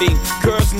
me. Girls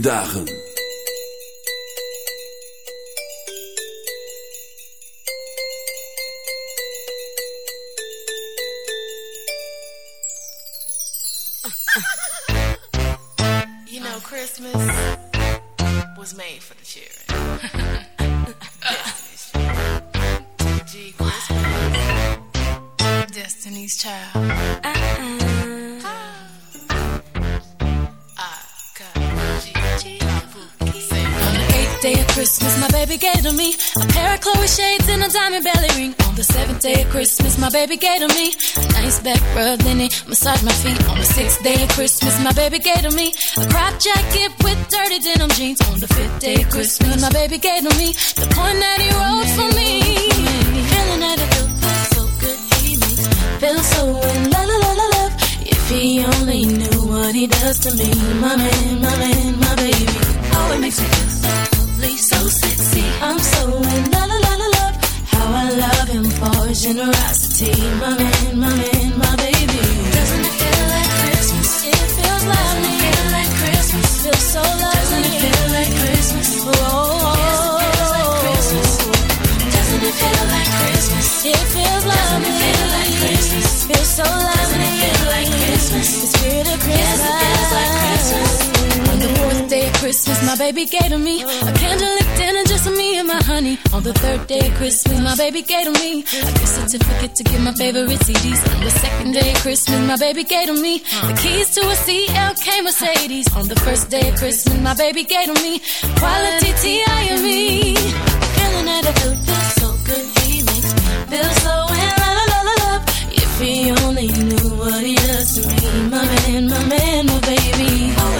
Dagen. Day of Christmas, my baby gave to me a nice back rub, then he massaged my feet. On the sixth day of Christmas, my baby gave to me a crop jacket with dirty denim jeans. On the fifth day of Christmas, my baby gave to me the point that he wrote for me. Feeling that it feels so good, he makes me feel so in la la la love. If he only knew what he does to me, my man, my man, my baby. Oh, it makes me feel so lovely, so sexy. I'm so in la la la la love around my baby gave to me a candlelit dinner just for me and my honey. On the third day of Christmas, my baby gave to me a gift certificate to get my favorite CDs. On the second day of Christmas, my baby gave to me the keys to a CLK Mercedes. On the first day of Christmas, my baby gave to me quality T.I.M.E. Feeling that I feel feels so good, he makes me feel so in la la love. If he only knew what he does to me, my man, my man, my baby.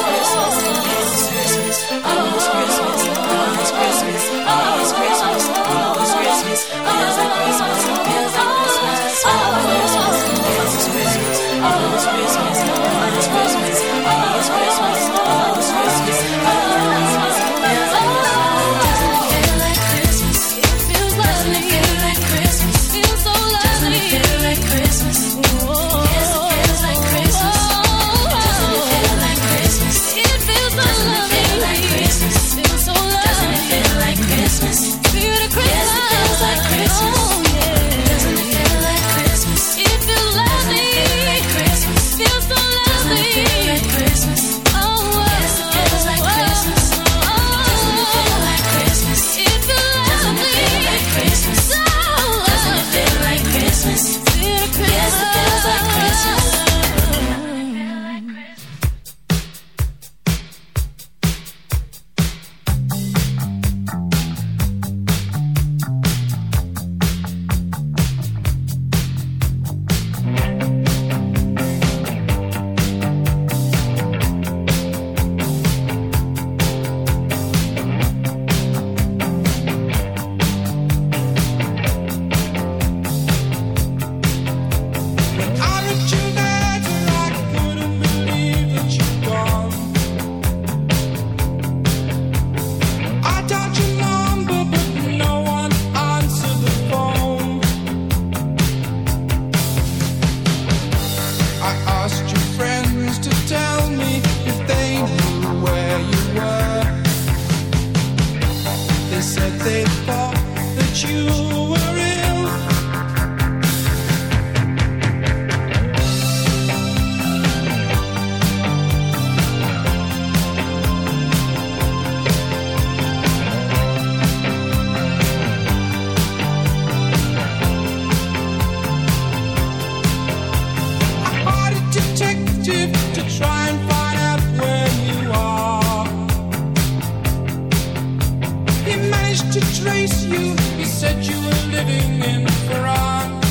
trace you. He said you were living in France.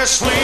like a sleep.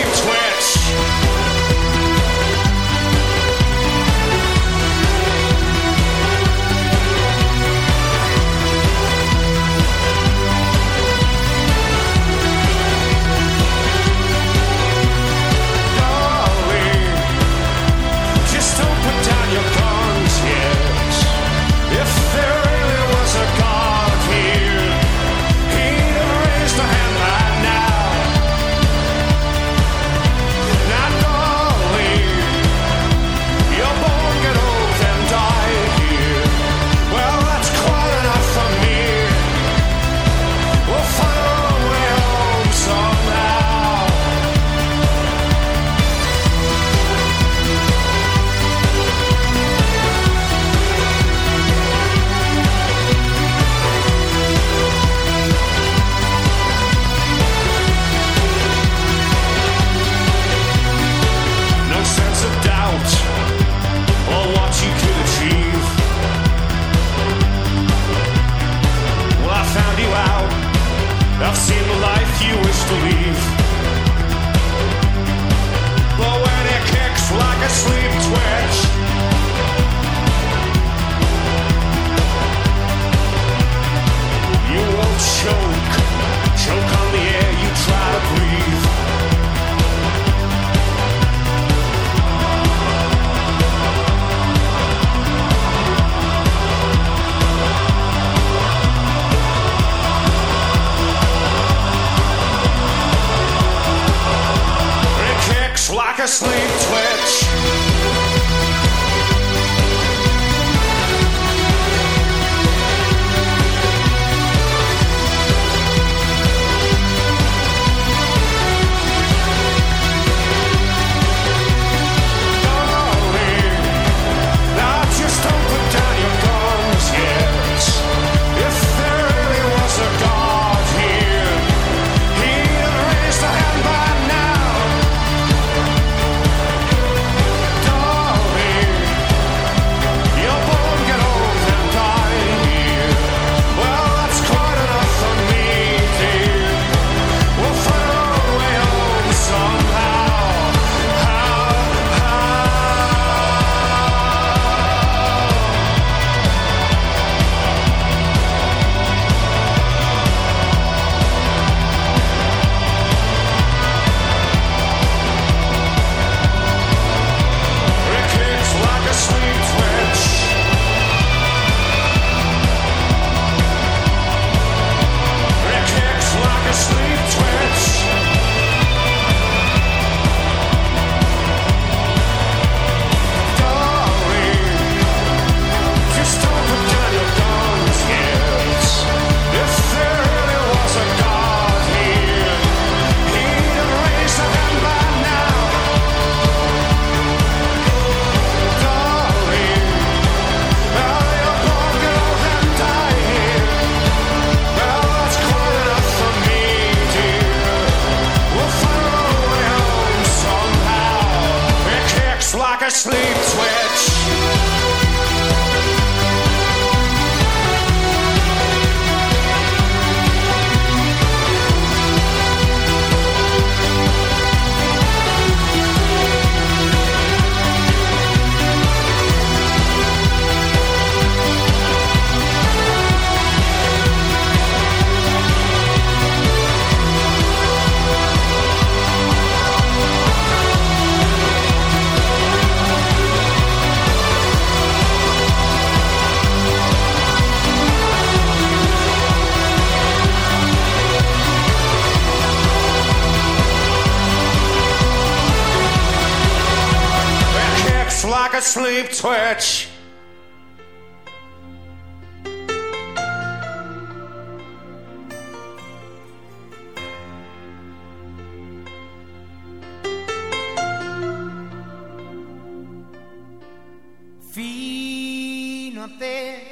Fino a te.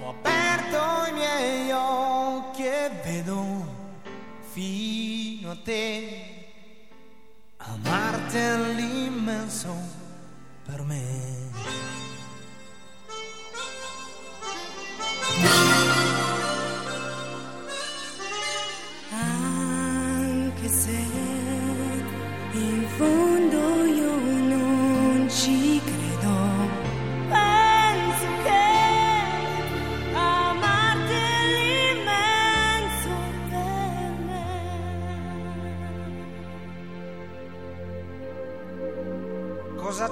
Ho aperto i miei occhi e vedo fino a te. Amarti all'immenso per me.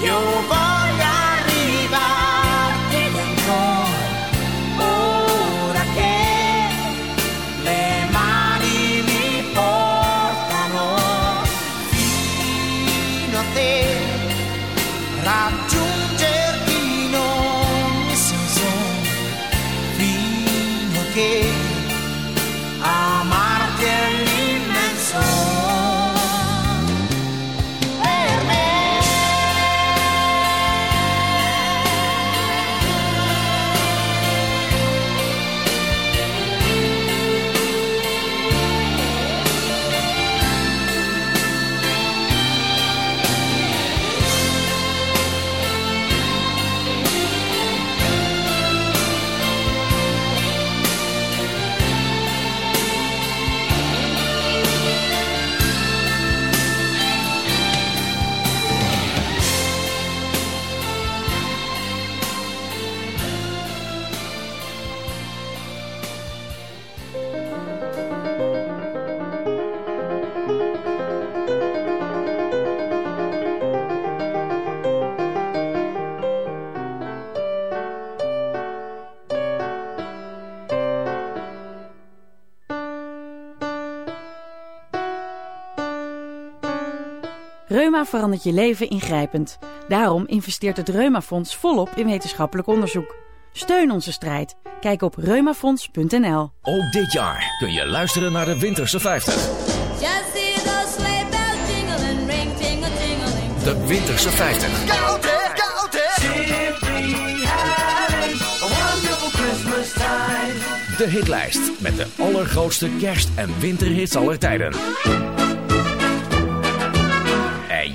有方 Reuma verandert je leven ingrijpend. Daarom investeert het Reumafonds volop in wetenschappelijk onderzoek. Steun onze strijd. Kijk op reumafonds.nl. Ook dit jaar kun je luisteren naar de Winterse 50. Just see those sleigh bells jingling, ring tingle tingling. De Winterse 50. Go there, go there. Simply having a wonderful Christmas time. De hitlijst met de allergrootste kerst- en winterhits aller tijden.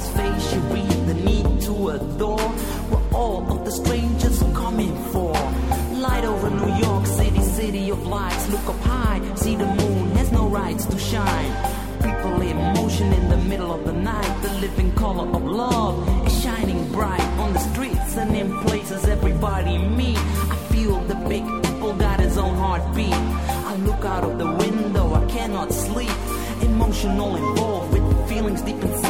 Its face, you read the need to adore. Where all of the strangers are coming for. Light over New York City, city of lights. Look up high, see the moon has no rights to shine. People in motion in the middle of the night. The living color of love is shining bright on the streets and in places everybody meet. I feel the big apple got his own heartbeat. I look out of the window, I cannot sleep. Emotional involved with feelings deep inside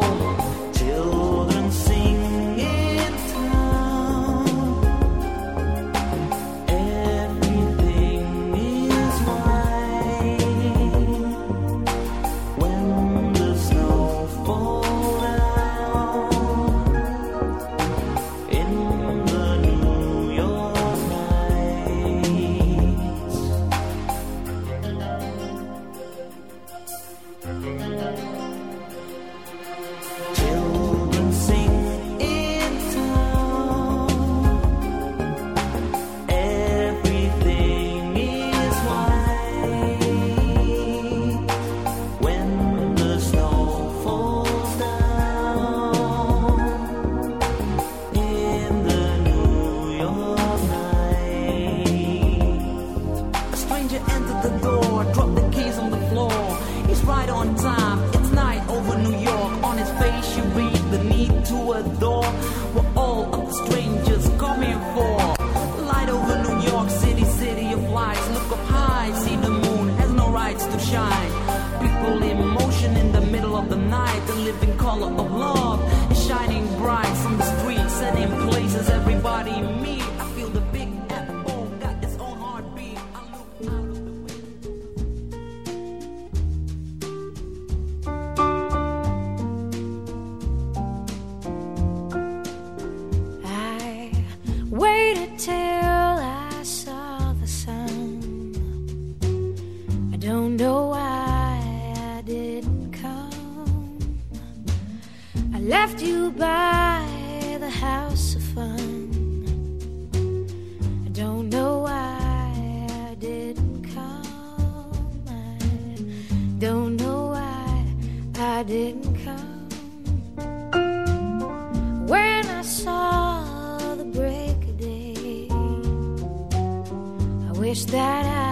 Wish that I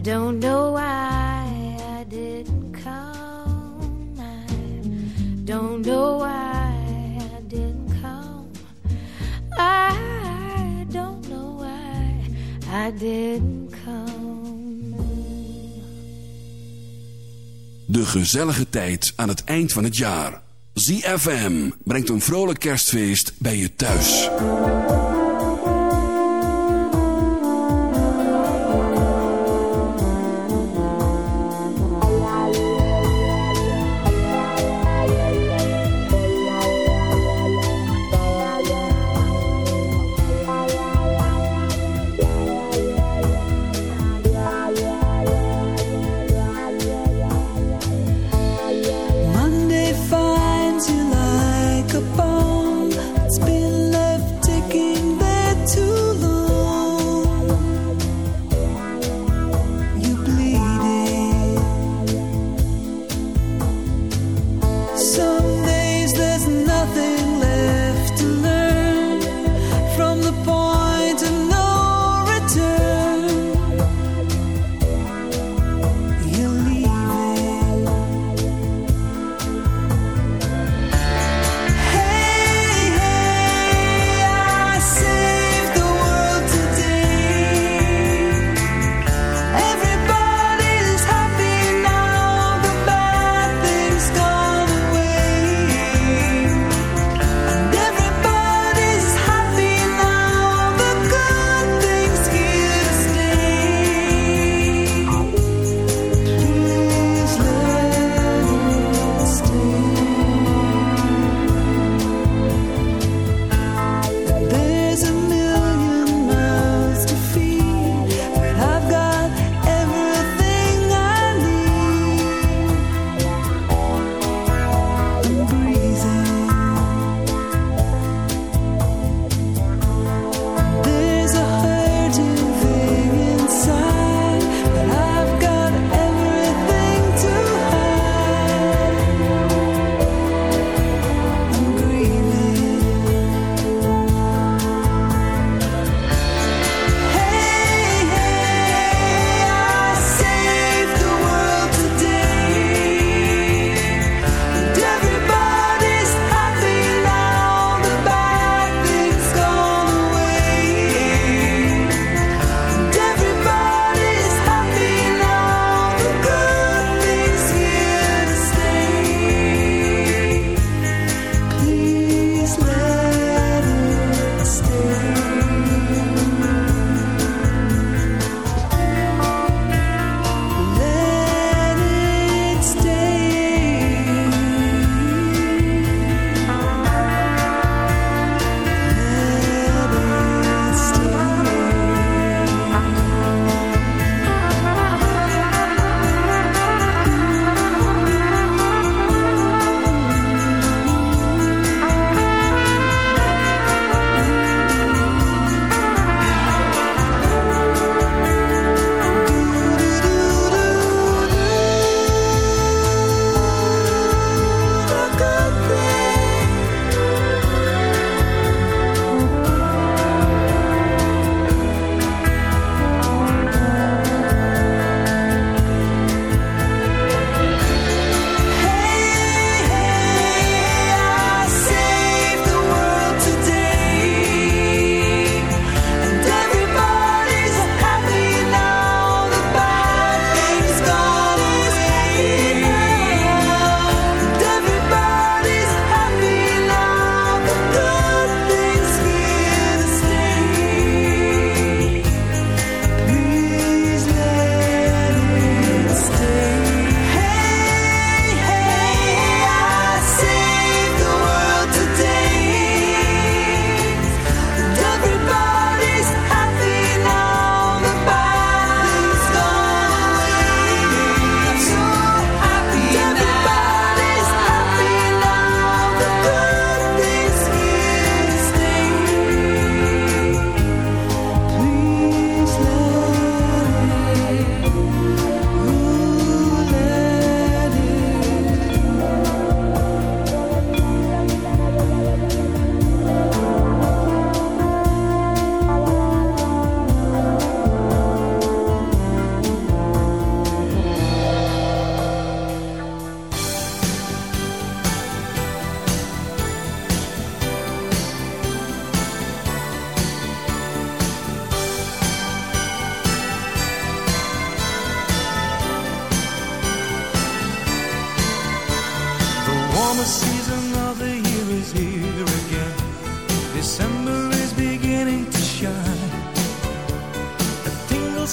I don't know why I didn't come. I don't know why I didn't come. I don't know why I didn't come. De gezellige tijd aan het eind van het jaar. ZFM brengt een vrolijk kerstfeest bij je thuis.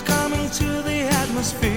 coming to the atmosphere.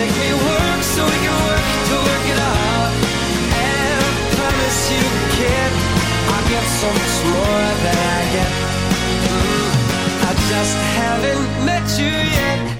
Make me work so we can work to work it I promise you, I'll get so much more than I get. I just haven't met you yet.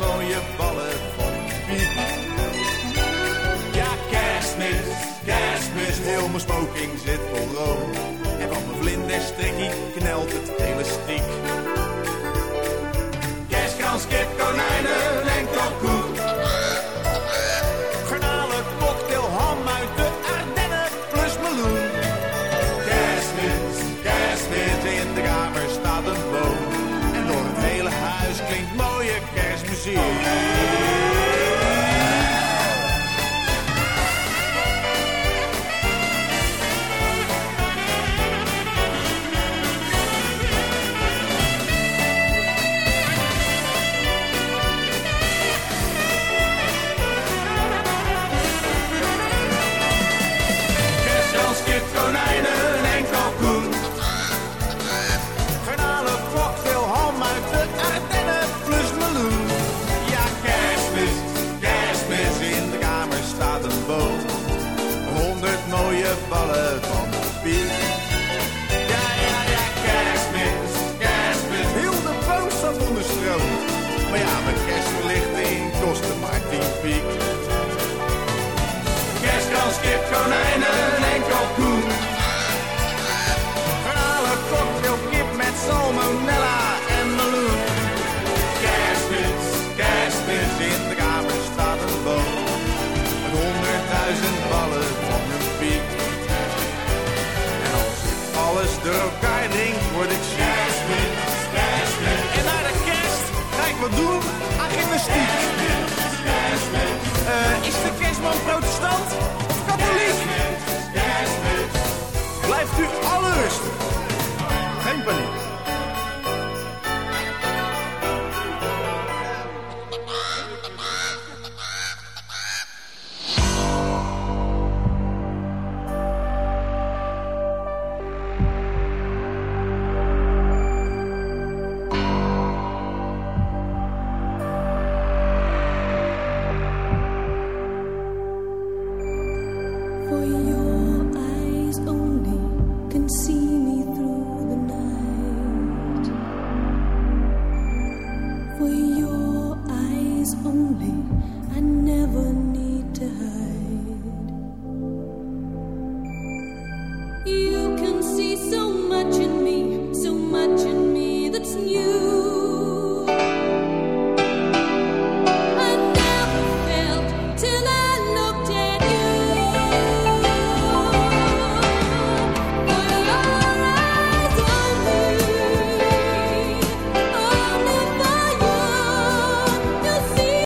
Mooie ballen van piek. Ja, kerstmis, kerstmis, heel mijn smoking zit vol room. En der strikkie knelt het elastiek. Kerstkans, kip, konijnen Eh, is de kerstman protestant of katholiek? Blijft u alle rustig. Geen paniek.